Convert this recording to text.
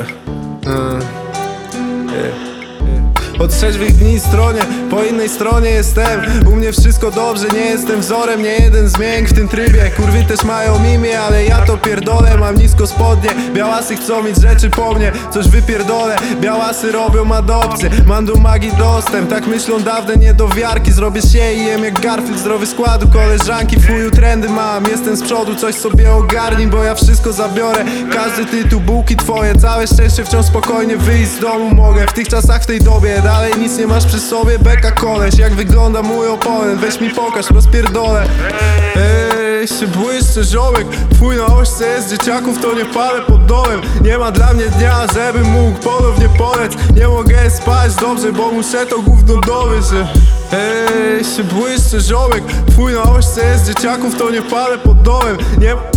uh, yeah. Po trzeźwych dni stronie, po innej stronie jestem. U mnie wszystko dobrze, nie jestem wzorem Nie jeden zmięk w tym trybie. Kurwy też mają mimię, ale ja to pierdolę. Mam nisko spodnie, białasy chcą mieć rzeczy po mnie. Coś wypierdolę, białasy robią adopcję Mam do magii dostęp, tak myślą dawne niedowiarki. Zrobię się i jem jak Garfield, zdrowy składu Koleżanki, w chuju trendy mam Jestem z przodu, coś sobie ogarnij Bo ja wszystko zabiorę, każdy tytuł, bułki twoje. Całe szczęście wciąż spokojnie wyjść z domu mogę. W tych czasach, w tej dobie, dalej nic nie masz przy sobie Beka koleś, jak wygląda mój oponent? Weź mi pokaż, rozpierdolę. Ej, się błyszczy ziomek Twój na ośce jest dzieciaków, to nie palę pod dołem. Nie ma dla mnie dnia, żebym mógł ponownie polec. Nie mogę spać dobrze, bo muszę to gówno dowieść Ej, się błyszczy ziomek Twój na ośce jest dzieciaków, to nie palę pod dołem. Nie